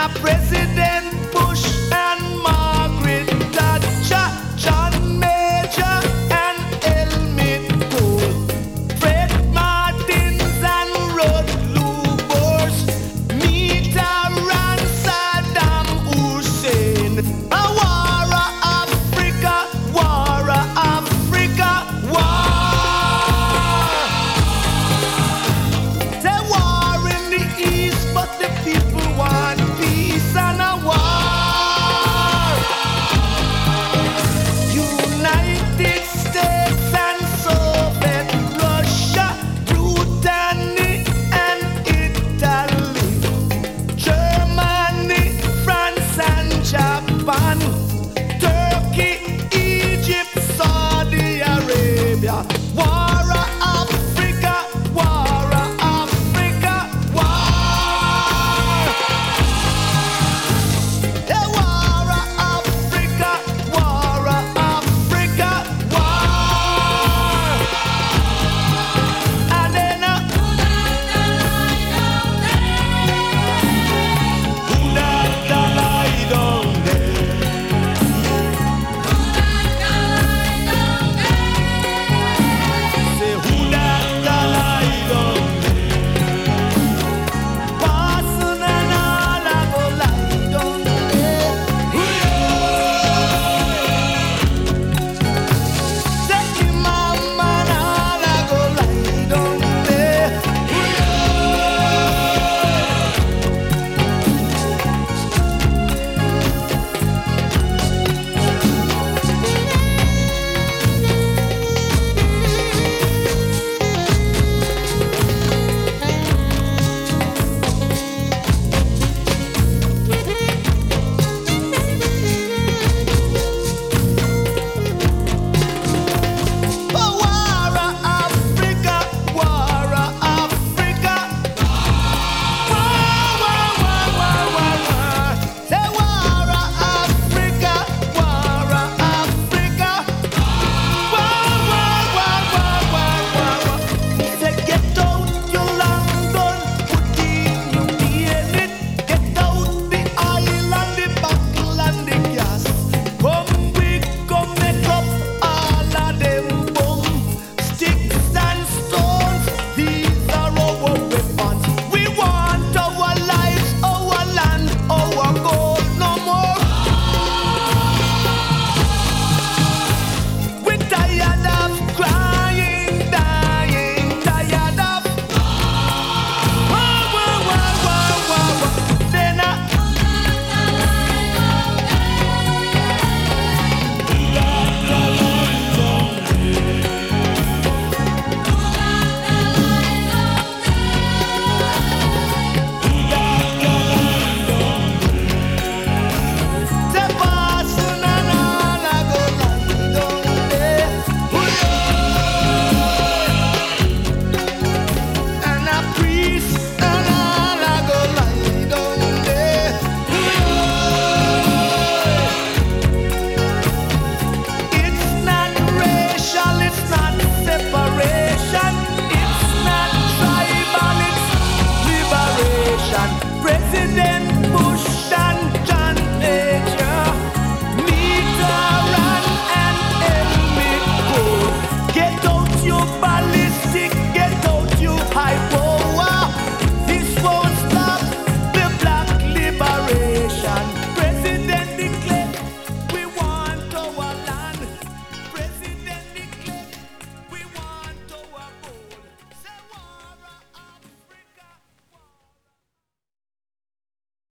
a president. one.